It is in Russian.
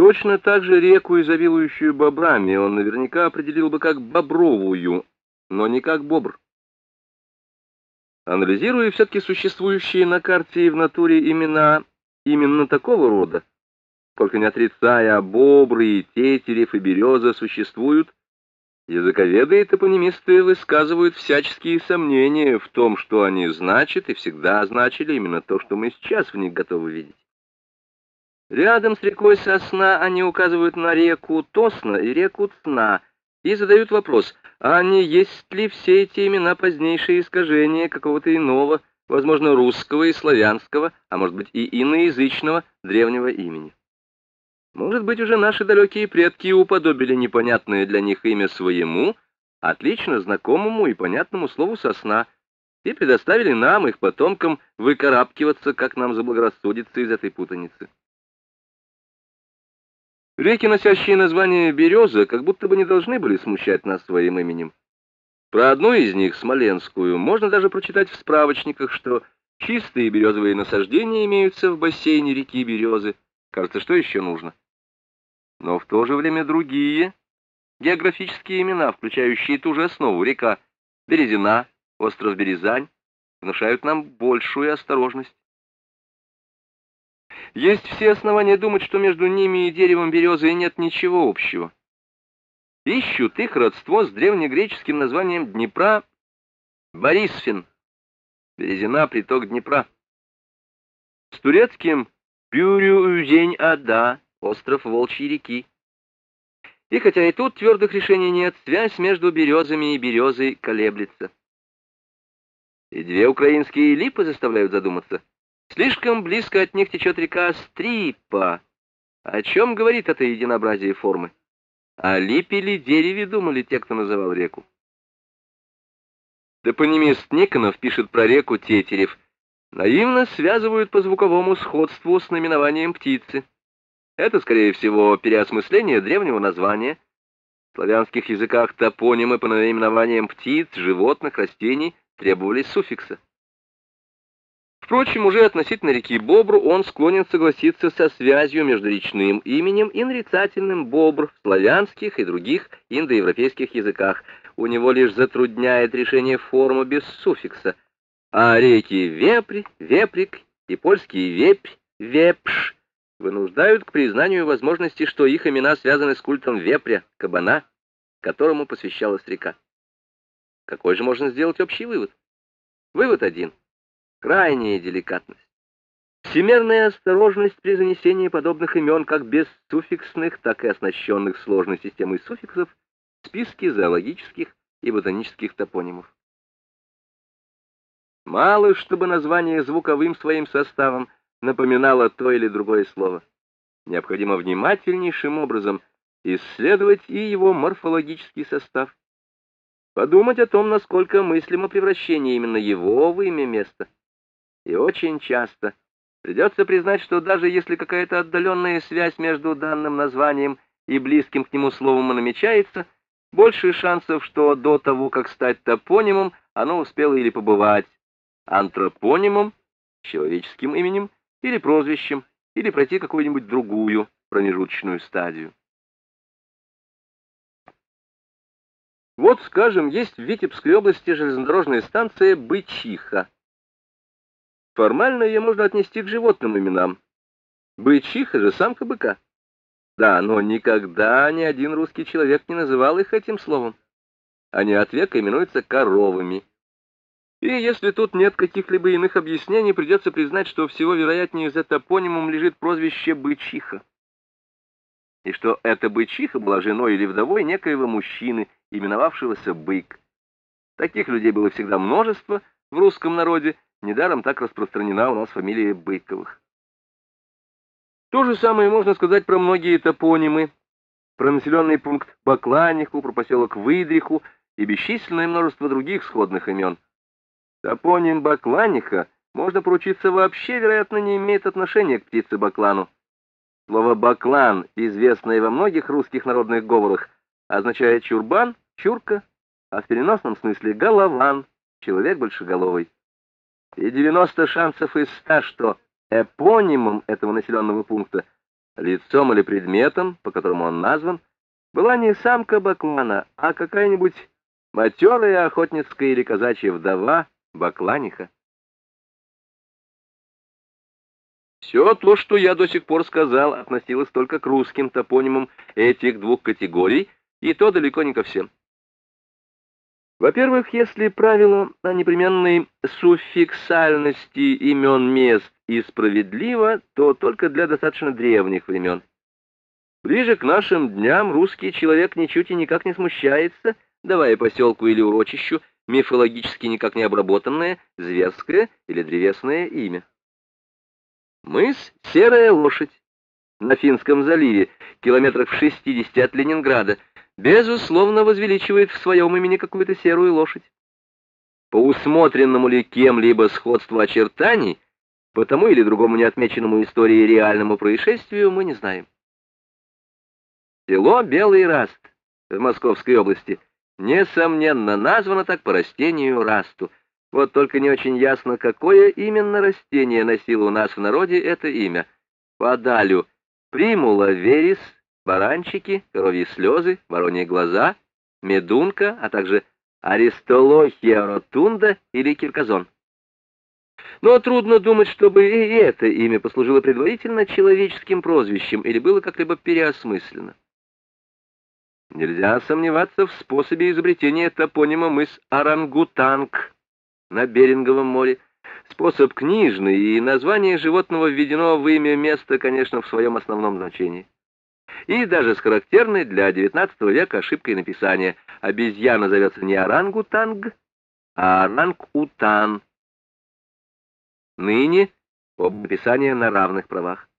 Точно так же реку, изобилующую бобрами, он наверняка определил бы как бобровую, но не как бобр. Анализируя все-таки существующие на карте и в натуре имена именно такого рода, только не отрицая, а бобры и тетерев и береза существуют, языковеды и топонимисты высказывают всяческие сомнения в том, что они значат и всегда значили именно то, что мы сейчас в них готовы видеть. Рядом с рекой Сосна они указывают на реку Тосна и реку Цна и задают вопрос, а не есть ли все эти имена позднейшие искажения какого-то иного, возможно, русского и славянского, а может быть и иноязычного древнего имени. Может быть, уже наши далекие предки уподобили непонятное для них имя своему, отлично знакомому и понятному слову «сосна», и предоставили нам, их потомкам, выкарабкиваться, как нам заблагорассудится из этой путаницы. Реки, носящие название «Береза», как будто бы не должны были смущать нас своим именем. Про одну из них, Смоленскую, можно даже прочитать в справочниках, что чистые березовые насаждения имеются в бассейне реки Березы. Кажется, что еще нужно? Но в то же время другие географические имена, включающие ту же основу, река Березина, остров Березань, внушают нам большую осторожность. Есть все основания думать, что между ними и деревом березы нет ничего общего. Ищут их родство с древнегреческим названием Днепра Борисфин, Березина, приток Днепра. С турецким Пюрю-Узень-Ада, остров Волчьей реки. И хотя и тут твердых решений нет, связь между березами и березой колеблется. И две украинские липы заставляют задуматься. Слишком близко от них течет река Стрипа. О чем говорит это единообразие формы? О липе или дереве думали те, кто называл реку. Топонимист Никонов пишет про реку Тетерев. Наивно связывают по звуковому сходству с наименованием птицы. Это, скорее всего, переосмысление древнего названия. В славянских языках топонимы по наименованиям птиц, животных, растений требовали суффикса. Впрочем, уже относительно реки Бобру он склонен согласиться со связью между речным именем и нарицательным Бобр в славянских и других индоевропейских языках. У него лишь затрудняет решение формы без суффикса. А реки Вепри, Веприк и польские Вепь, Вепш вынуждают к признанию возможности, что их имена связаны с культом Вепря, кабана, которому посвящалась река. Какой же можно сделать общий вывод? Вывод один крайняя деликатность. Всемерная осторожность при занесении подобных имен как бессуффиксных, так и оснащенных сложной системой суффиксов в списке зоологических и ботанических топонимов. Мало, чтобы название звуковым своим составом напоминало то или другое слово. Необходимо внимательнейшим образом исследовать и его морфологический состав. Подумать о том, насколько мыслимо превращение именно его в имя места. И очень часто придется признать, что даже если какая-то отдаленная связь между данным названием и близким к нему словом намечается, больше шансов, что до того, как стать топонимом, оно успело или побывать антропонимом, человеческим именем, или прозвищем, или пройти какую-нибудь другую промежуточную стадию. Вот, скажем, есть в Витебской области железнодорожная станция Бычиха. Формально ее можно отнести к животным именам. Бычиха же самка быка. Да, но никогда ни один русский человек не называл их этим словом. Они от века именуются коровами. И если тут нет каких-либо иных объяснений, придется признать, что всего вероятнее за топонимом лежит прозвище Бычиха. И что эта Бычиха была женой или вдовой некоего мужчины, именовавшегося Бык. Таких людей было всегда множество в русском народе, Недаром так распространена у нас фамилия Быковых. То же самое можно сказать про многие топонимы, про населенный пункт Бакланиху, про поселок Выдриху и бесчисленное множество других сходных имен. Топоним Бакланиха, можно поручиться, вообще, вероятно, не имеет отношения к птице Баклану. Слово «баклан», известное во многих русских народных говорах, означает «чурбан», «чурка», а в переносном смысле «голован», «человек большеголовый» и 90 шансов из 100, что эпонимом этого населенного пункта лицом или предметом, по которому он назван, была не самка баклана, а какая-нибудь матерая охотницкая или казачья вдова бакланиха. Все то, что я до сих пор сказал, относилось только к русским топонимам этих двух категорий, и то далеко не ко всем. Во-первых, если правило о непременной суффиксальности имен мест и справедливо, то только для достаточно древних времен. Ближе к нашим дням русский человек ничуть и никак не смущается, давая поселку или урочищу мифологически никак не обработанное, зверское или древесное имя. Мыс «Серая лошадь» на Финском заливе, километрах в 60 от Ленинграда, безусловно возвеличивает в своем имени какую-то серую лошадь. По усмотренному ли кем-либо сходству очертаний, по тому или другому неотмеченному историей реальному происшествию мы не знаем. Село Белый Раст в Московской области несомненно названо так по растению расту. Вот только не очень ясно, какое именно растение носило у нас в народе это имя. Подалю примула верис, баранчики, коровьи слезы, вороньи глаза, медунка, а также аристолохия ротунда или кирказон. Но трудно думать, чтобы и это имя послужило предварительно человеческим прозвищем или было как-либо переосмыслено. Нельзя сомневаться в способе изобретения топонима мыс Орангутанг на Беринговом море. Способ книжный, и название животного введено в имя места, конечно, в своем основном значении и даже с характерной для XIX века ошибкой написания. Обезьяна зовется не орангутанг, а орангутан. Ныне оба написания на равных правах.